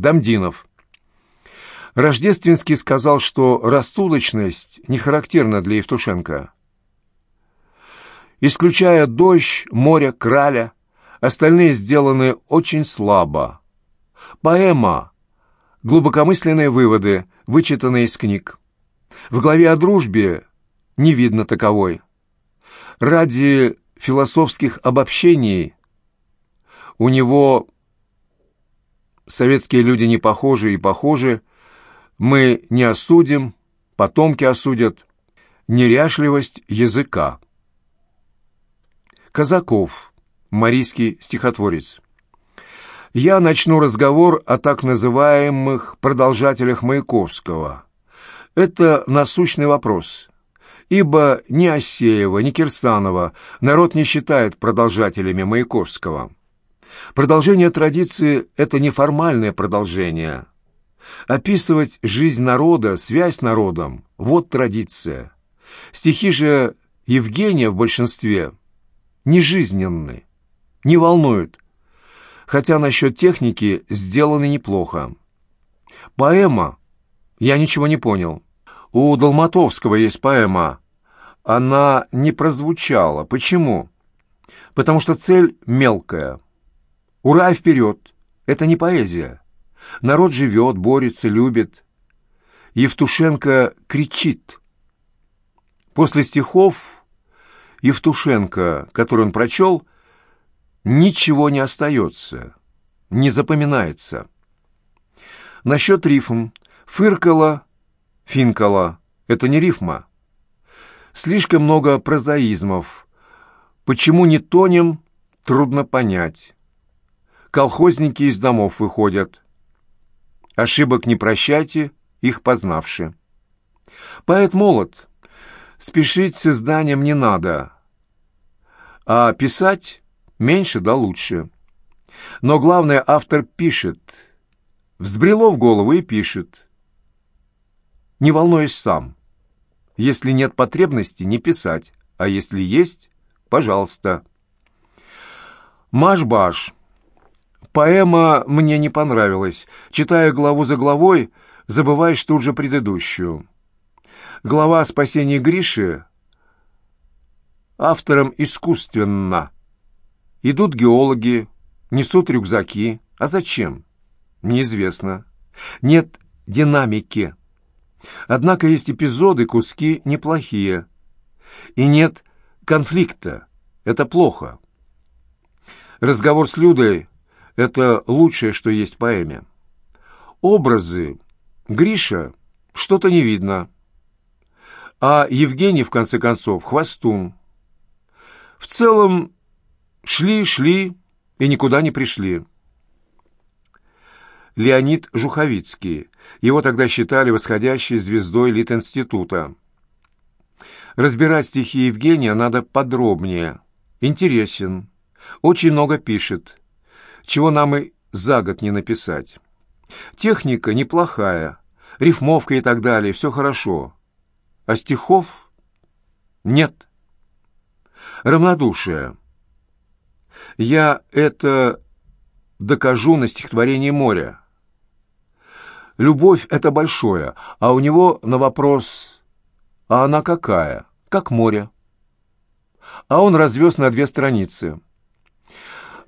Дамдинов. Рождественский сказал, что рассудочность не характерна для Евтушенко. Исключая дождь, море, краля, остальные сделаны очень слабо. Поэма — глубокомысленные выводы, вычитанные из книг. В главе о дружбе не видно таковой. Ради философских обобщений у него советские люди не похожи и похожи, мы не осудим, потомки осудят, неряшливость языка. Казаков, марийский стихотворец. Я начну разговор о так называемых продолжателях Маяковского. Это насущный вопрос, ибо ни Осеева, ни Кирсанова народ не считает продолжателями Маяковского. Продолжение традиции – это неформальное продолжение. Описывать жизнь народа, связь с народом – вот традиция. Стихи же Евгения в большинстве нежизненны, не волнуют, хотя насчет техники сделаны неплохо. Поэма я ничего не понял. У Долматовского есть поэма. Она не прозвучала. Почему? Потому что цель мелкая – Ура, вперед! Это не поэзия. Народ живет, борется, любит. Евтушенко кричит. После стихов Евтушенко, который он прочел, ничего не остается, не запоминается. Насчет рифм. Фыркала, финкала — это не рифма. Слишком много прозаизмов. Почему не тонем, трудно понять колхозники из домов выходят. Ошибок не прощайте, их познавши. Поэт молод. Спешить с изданием не надо. А писать меньше да лучше. Но главное, автор пишет. Взбрело в голову и пишет. Не волнуясь сам. Если нет потребности, не писать. А если есть, пожалуйста. Маш-баш. Поэма мне не понравилась. Читая главу за главой, забываешь тут же предыдущую. Глава о спасении Гриши автором искусственно. Идут геологи, несут рюкзаки. А зачем? Неизвестно. Нет динамики. Однако есть эпизоды, куски неплохие. И нет конфликта. Это плохо. Разговор с Людой это лучшее, что есть в поэме. Образы. Гриша что-то не видно. А Евгений, в конце концов, хвостун. В целом, шли-шли и никуда не пришли. Леонид Жуховицкий. Его тогда считали восходящей звездой Литинститута. Разбирать стихи Евгения надо подробнее. Интересен. Очень много пишет чего нам и за год не написать. Техника неплохая, рифмовка и так далее, все хорошо. А стихов нет. Равнодушие. Я это докажу на стихотворении «Море». Любовь — это большое, а у него на вопрос «А она какая?» «Как море». А он развез на две страницы.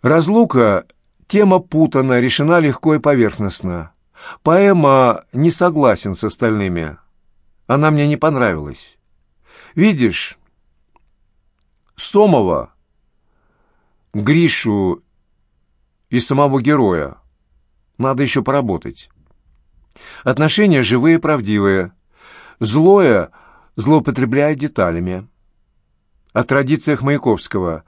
Разлука Тема путана, решена легко и поверхностно. Поэма не согласен с остальными. Она мне не понравилась. Видишь, Сомова, Гришу и самого героя надо еще поработать. Отношения живые и правдивые. Злое злоупотребляет деталями. О традициях Маяковского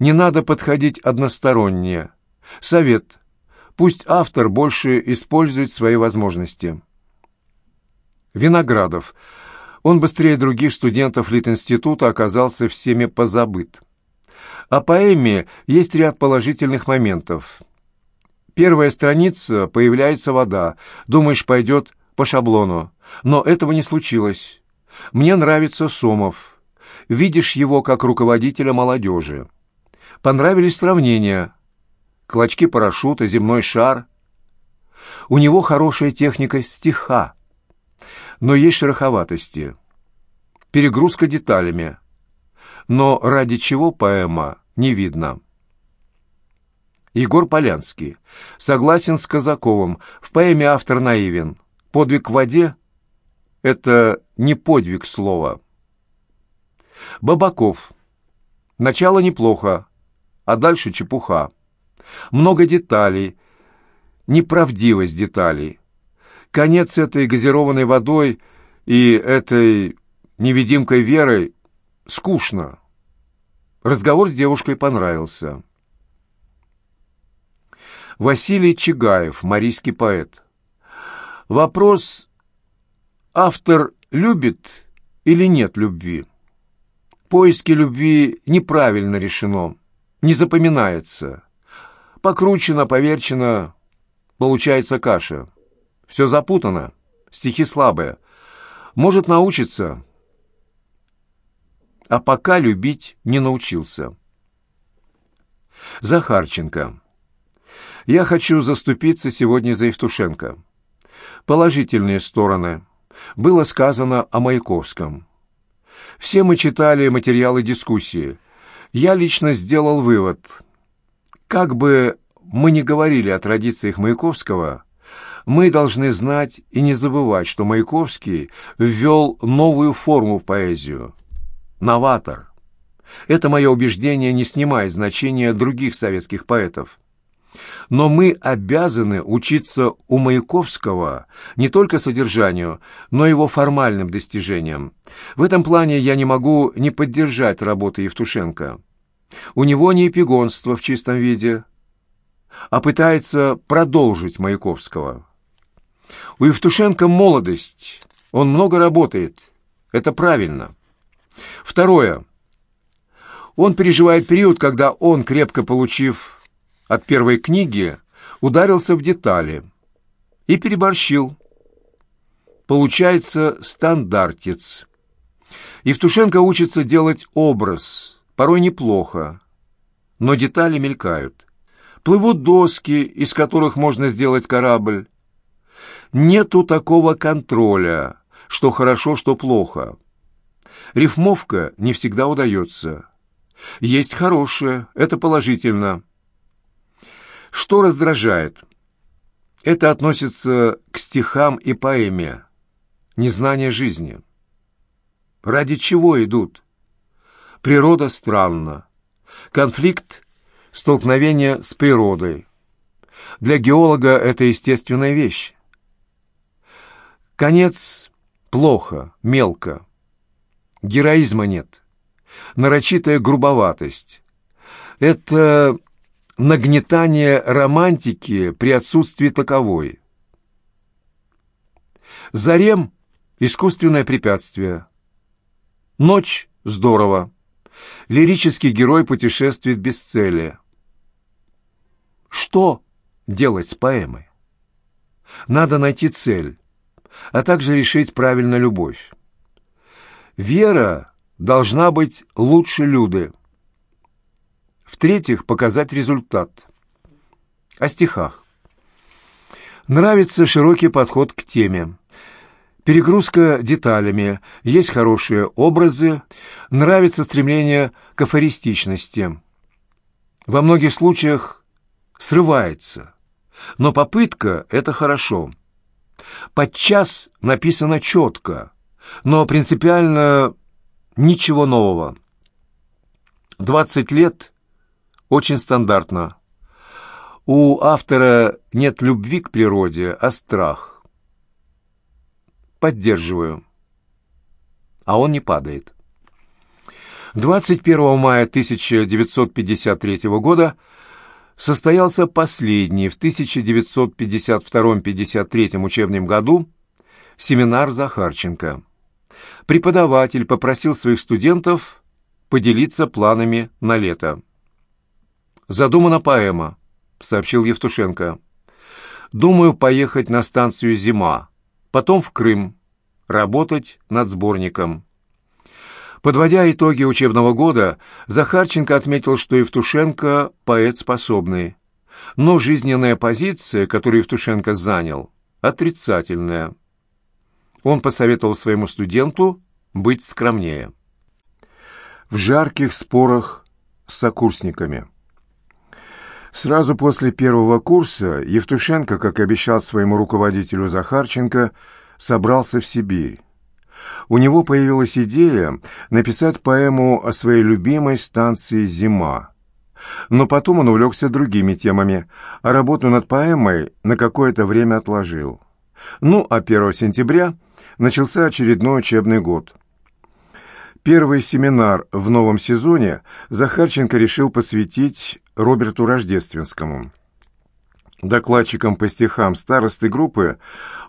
не надо подходить односторонне – Совет. Пусть автор больше использует свои возможности. Виноградов. Он быстрее других студентов Литинститута оказался всеми позабыт. О поэме есть ряд положительных моментов. Первая страница – появляется вода. Думаешь, пойдет по шаблону. Но этого не случилось. Мне нравится Сомов. Видишь его как руководителя молодежи. Понравились сравнения – клочки парашюта, земной шар. У него хорошая техника стиха, но есть шероховатости, перегрузка деталями. Но ради чего поэма, не видно. Егор Полянский. Согласен с Казаковым. В поэме автор наивен. Подвиг в воде — это не подвиг слова. Бабаков. Начало неплохо, а дальше чепуха. Много деталей, неправдивость деталей. Конец этой газированной водой и этой невидимкой Верой скучно. Разговор с девушкой понравился. Василий Чигаев, марийский поэт. Вопрос «автор любит или нет любви?» Поиски любви неправильно решено, не запоминается. Покручено, поверчено, получается каша. Все запутано, стихи слабые. Может научиться, а пока любить не научился. Захарченко. Я хочу заступиться сегодня за Евтушенко. Положительные стороны. Было сказано о Маяковском. Все мы читали материалы дискуссии. Я лично сделал вывод. Как бы мы ни говорили о традициях Маяковского, мы должны знать и не забывать, что Маяковский ввел новую форму в поэзию. Новатор. Это мое убеждение не снимает значения других советских поэтов. Но мы обязаны учиться у Маяковского не только содержанию, но и его формальным достижениям. В этом плане я не могу не поддержать работы Евтушенко. У него не эпигонство в чистом виде, а пытается продолжить Маяковского. У Евтушенко молодость, он много работает, это правильно. Второе. Он переживает период, когда он, крепко получив от первой книги ударился в детали и переборщил. Получается стандартец. Евтушенко учится делать образ, порой неплохо, но детали мелькают. Плывут доски, из которых можно сделать корабль. Нету такого контроля, что хорошо, что плохо. Рифмовка не всегда удается. Есть хорошее, это положительно. Что раздражает? Это относится к стихам и поэме, незнание жизни. Ради чего идут? Природа странна. Конфликт – столкновение с природой. Для геолога это естественная вещь. Конец – плохо, мелко. Героизма нет. Нарочитая грубоватость. Это нагнетание романтики при отсутствии таковой. Зарем — искусственное препятствие. Ночь — здорово. Лирический герой путешествует без цели. Что делать с поэмой? Надо найти цель, а также решить правильно любовь. Вера должна быть лучше Люды. В-третьих, показать результат. О стихах. Нравится широкий подход к теме. Перегрузка деталями, есть хорошие образы, нравится стремление к афористичности. Во многих случаях срывается, но попытка — это хорошо. Подчас написано четко, но принципиально ничего нового. Двадцать лет очень стандартно. У автора нет любви к природе, а страх. Поддерживаю. А он не падает. 21 мая 1953 года состоялся последний в 1952-53 учебном году семинар Захарченко. Преподаватель попросил своих студентов поделиться планами на лето. «Задумана поэма», — сообщил Евтушенко. «Думаю поехать на станцию «Зима», потом в Крым, работать над сборником». Подводя итоги учебного года, Захарченко отметил, что Евтушенко – поэт способный. но жизненная позиция, которую Евтушенко занял, отрицательная. Он посоветовал своему студенту быть скромнее. В жарких спорах с сокурсниками. Сразу после первого курса Евтушенко, как и обещал своему руководителю Захарченко, собрался в Сибирь. У него появилась идея написать поэму о своей любимой станции «Зима». Но потом он увлекся другими темами, а работу над поэмой на какое-то время отложил. Ну, а 1 сентября начался очередной учебный год. Первый семинар в новом сезоне Захарченко решил посвятить Роберту Рождественскому. Докладчиком по стихам старосты группы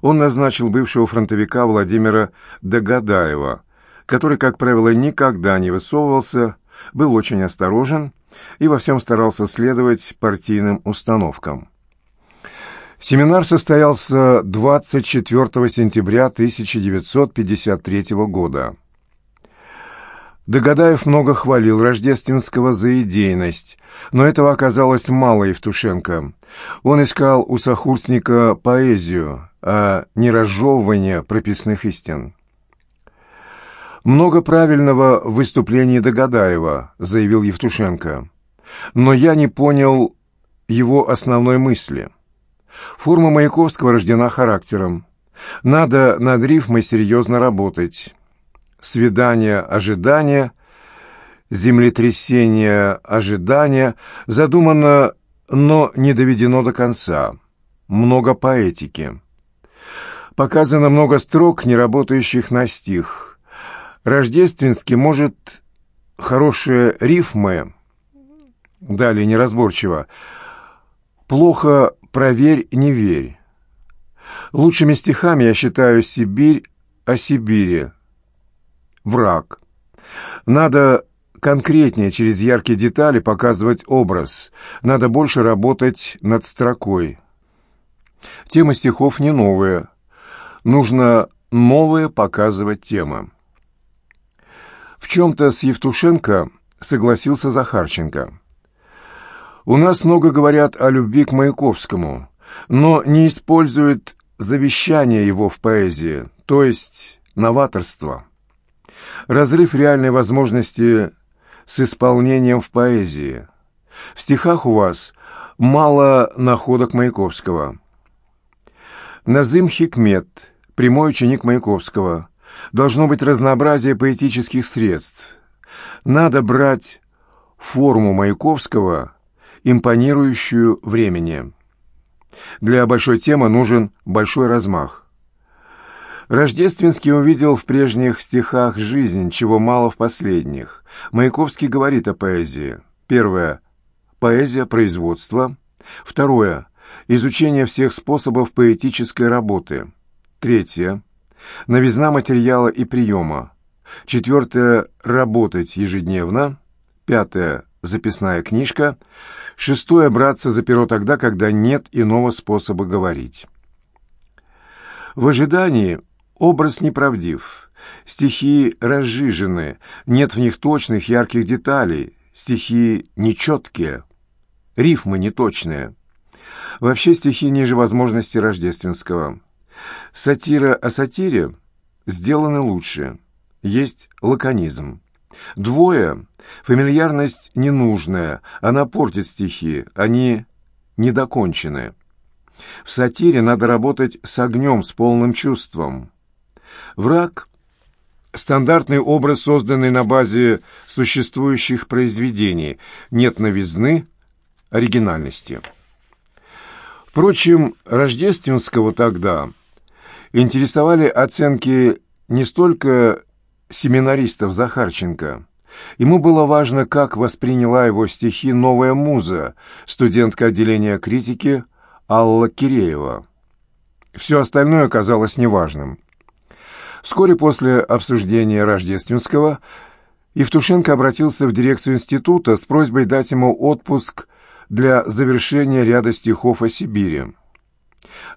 он назначил бывшего фронтовика Владимира Догадаева, который, как правило, никогда не высовывался, был очень осторожен и во всем старался следовать партийным установкам. Семинар состоялся 24 сентября 1953 года. Догадаев много хвалил Рождественского за идейность, но этого оказалось мало Евтушенко. Он искал у сохурсника поэзию, а не разжевывание прописных истин. «Много правильного в выступлении Догадаева», — заявил Евтушенко. «Но я не понял его основной мысли. Форма Маяковского рождена характером. Надо над рифмой серьезно работать» свидание ожидания, землетрясение ожидания задумано, но не доведено до конца. Много поэтики. Показано много строк, не работающих на стих. Рождественский может хорошие рифмы, далее неразборчиво, плохо проверь, не верь. Лучшими стихами я считаю «Сибирь» о Сибири, враг. Надо конкретнее через яркие детали показывать образ. Надо больше работать над строкой. Тема стихов не новая. Нужно новое показывать тема. В чем-то с Евтушенко согласился Захарченко. У нас много говорят о любви к Маяковскому, но не используют завещание его в поэзии, то есть новаторство разрыв реальной возможности с исполнением в поэзии. В стихах у вас мало находок Маяковского. Назым Хикмет, прямой ученик Маяковского. Должно быть разнообразие поэтических средств. Надо брать форму Маяковского, импонирующую времени. Для большой темы нужен большой размах. Рождественский увидел в прежних стихах жизнь, чего мало в последних. Маяковский говорит о поэзии. Первое – поэзия производства. Второе – изучение всех способов поэтической работы. Третье – новизна материала и приема. Четвертое – работать ежедневно. Пятое – записная книжка. Шестое – браться за перо тогда, когда нет иного способа говорить. В ожидании Образ неправдив, стихи разжижены, нет в них точных ярких деталей, стихи нечеткие, рифмы неточные. Вообще стихи ниже возможности рождественского. Сатира о сатире сделаны лучше, есть лаконизм. Двое — фамильярность ненужная, она портит стихи, они недокончены. В сатире надо работать с огнем, с полным чувством. Враг — стандартный образ, созданный на базе существующих произведений. Нет новизны, оригинальности. Впрочем, Рождественского тогда интересовали оценки не столько семинаристов Захарченко. Ему было важно, как восприняла его стихи новая муза, студентка отделения критики Алла Киреева. Все остальное оказалось неважным. Вскоре после обсуждения Рождественского Евтушенко обратился в дирекцию института с просьбой дать ему отпуск для завершения ряда стихов о Сибири.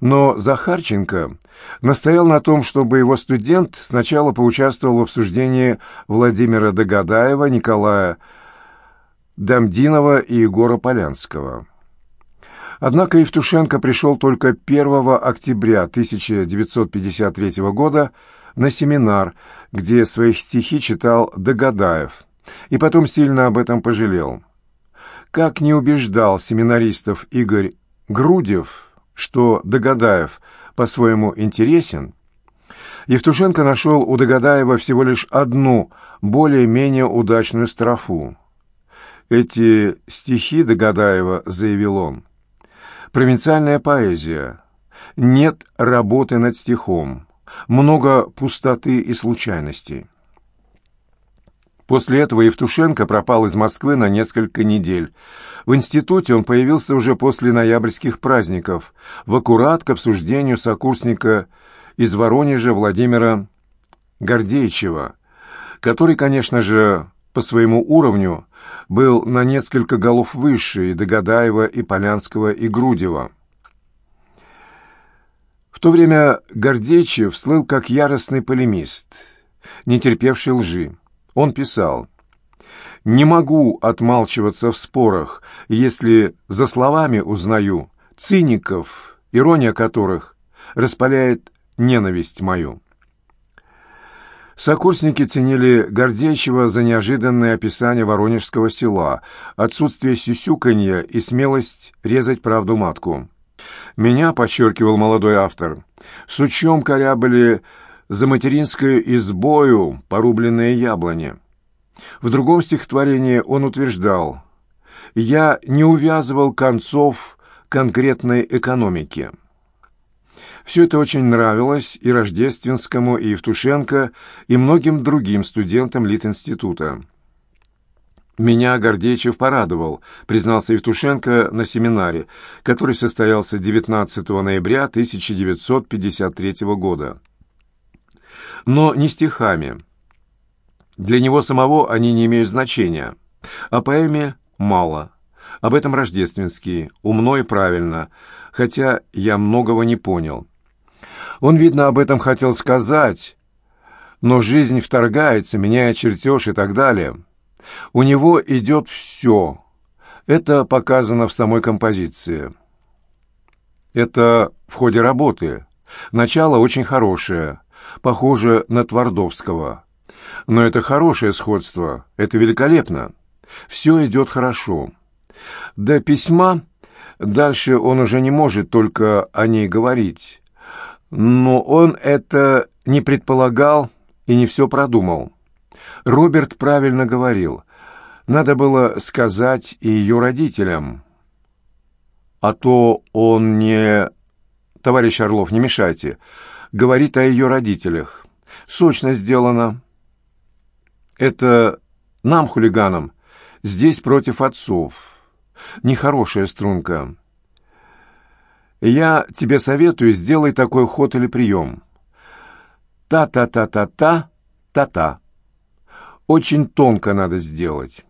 Но Захарченко настоял на том, чтобы его студент сначала поучаствовал в обсуждении Владимира Догадаева, Николая Дамдинова и Егора Полянского. Однако Евтушенко пришел только 1 октября 1953 года на семинар, где свои стихи читал Догадаев, и потом сильно об этом пожалел. Как не убеждал семинаристов Игорь Грудев, что Догадаев по-своему интересен, Евтушенко нашел у Догадаева всего лишь одну, более-менее удачную строфу. Эти стихи Догадаева, заявил он, провинциальная поэзия, нет работы над стихом, много пустоты и случайностей. После этого Евтушенко пропал из Москвы на несколько недель. В институте он появился уже после ноябрьских праздников, в аккурат к обсуждению сокурсника из Воронежа Владимира Гордеичева, который, конечно же, по своему уровню был на несколько голов выше и Догадаева, и Полянского, и Грудева. В то время Гордеичев слыл как яростный полемист, не терпевший лжи. Он писал «Не могу отмалчиваться в спорах, если за словами узнаю циников, ирония которых распаляет ненависть мою». Сокурсники ценили Гордеичева за неожиданное описание воронежского села, отсутствие сюсюканья и смелость резать правду матку. «Меня», — подчеркивал молодой автор, — «сучом корябали за материнскую избою порубленные яблони». В другом стихотворении он утверждал «Я не увязывал концов конкретной экономики». Все это очень нравилось и Рождественскому, и Евтушенко, и многим другим студентам Литинститута. «Меня Гордеичев порадовал», — признался Евтушенко на семинаре, который состоялся 19 ноября 1953 года. Но не стихами. Для него самого они не имеют значения. О поэме мало. Об этом Рождественский, умно и правильно, хотя я многого не понял. Он, видно, об этом хотел сказать, но жизнь вторгается, меняет чертеж и так далее. У него идет все. Это показано в самой композиции. Это в ходе работы. Начало очень хорошее, похоже на Твардовского. Но это хорошее сходство, это великолепно. Все идет хорошо. До письма дальше он уже не может только о ней говорить. Но он это не предполагал и не все продумал. Роберт правильно говорил. Надо было сказать и ее родителям. А то он не... Товарищ Орлов, не мешайте. Говорит о ее родителях. Сочно сделано. Это нам, хулиганам, здесь против отцов. Нехорошая струнка. Я тебе советую, сделай такой ход или прием. Та-та-та-та-та, та-та. Очень тонко надо сделать.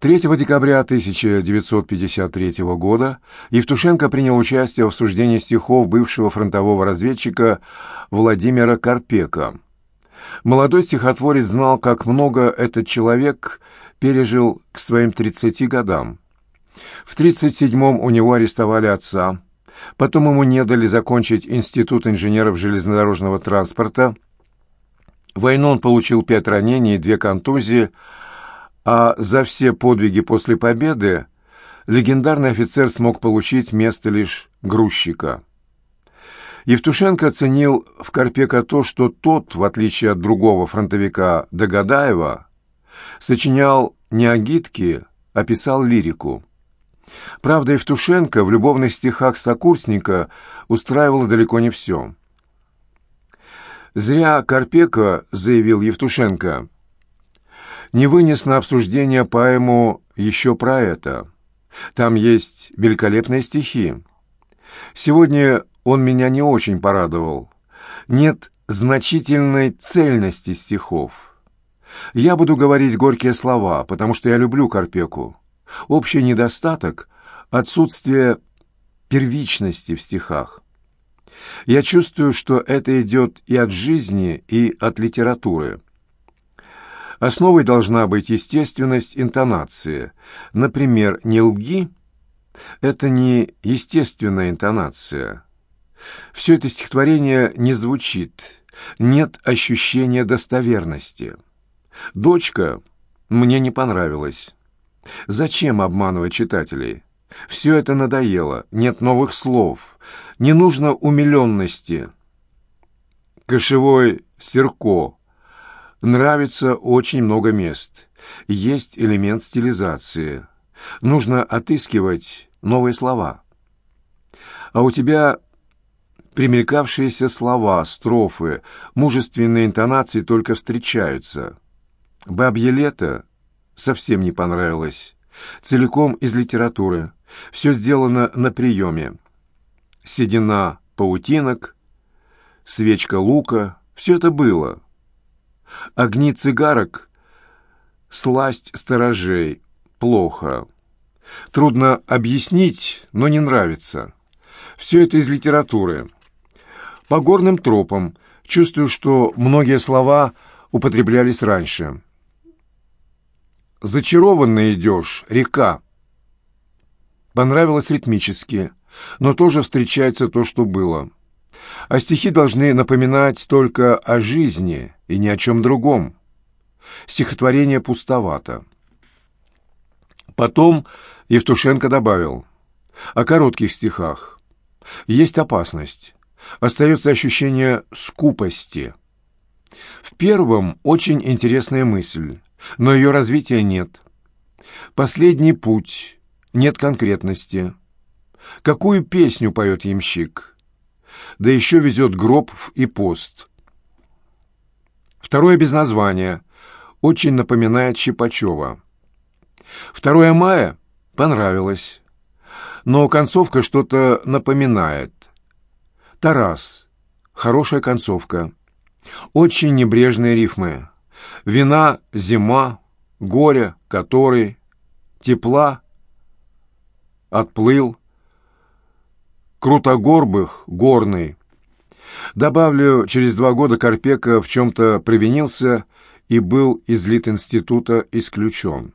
3 декабря 1953 года Евтушенко принял участие в обсуждении стихов бывшего фронтового разведчика Владимира Карпека. Молодой стихотворец знал, как много этот человек пережил к своим 30 годам. В 37-м у него арестовали отца, Потом ему не дали закончить Институт инженеров железнодорожного транспорта. Войну он получил пять ранений и две контузии, а за все подвиги после победы легендарный офицер смог получить место лишь грузчика. Евтушенко оценил в Карпека то, что тот, в отличие от другого фронтовика Догадаева, сочинял не агитки, а писал лирику. Правда, Евтушенко в любовных стихах сокурсника устраивал далеко не все. «Зря Карпека», — заявил Евтушенко, — «не вынес на обсуждение поэму еще про это. Там есть великолепные стихи. Сегодня он меня не очень порадовал. Нет значительной цельности стихов. Я буду говорить горькие слова, потому что я люблю Карпеку. Общий недостаток — отсутствие первичности в стихах. Я чувствую, что это идет и от жизни, и от литературы. Основой должна быть естественность интонации. Например, «не лги» Это не естественная интонация. Все это стихотворение не звучит, нет ощущения достоверности. «Дочка» мне не понравилась. Зачем обманывать читателей? Все это надоело, нет новых слов, не нужно умиленности. Кошевой Серко. Нравится очень много мест. Есть элемент стилизации. Нужно отыскивать новые слова. А у тебя примелькавшиеся слова, строфы, мужественные интонации только встречаются. «Бабье лето» совсем не понравилось. Целиком из литературы. Все сделано на приеме. Седина паутинок, свечка лука — все это было. Огни цигарок, сласть сторожей — плохо. Трудно объяснить, но не нравится. Все это из литературы. По горным тропам чувствую, что многие слова употреблялись раньше. «Зачарованно идешь, река». Понравилось ритмически, но тоже встречается то, что было. А стихи должны напоминать только о жизни и ни о чем другом. Стихотворение пустовато. Потом Евтушенко добавил о коротких стихах. Есть опасность. Остается ощущение скупости. В первом очень интересная мысль, но ее развития нет. Последний путь, нет конкретности. Какую песню поет ямщик? Да еще везет гроб и пост. Второе без названия. Очень напоминает Щипачева. Второе мая понравилось. Но концовка что-то напоминает. Тарас. Хорошая концовка. Очень небрежные рифмы. Вина, зима, горе, который, тепла, отплыл, крутогорбых, горный. Добавлю, через два года Карпека в чем-то провинился и был из Литинститута исключен.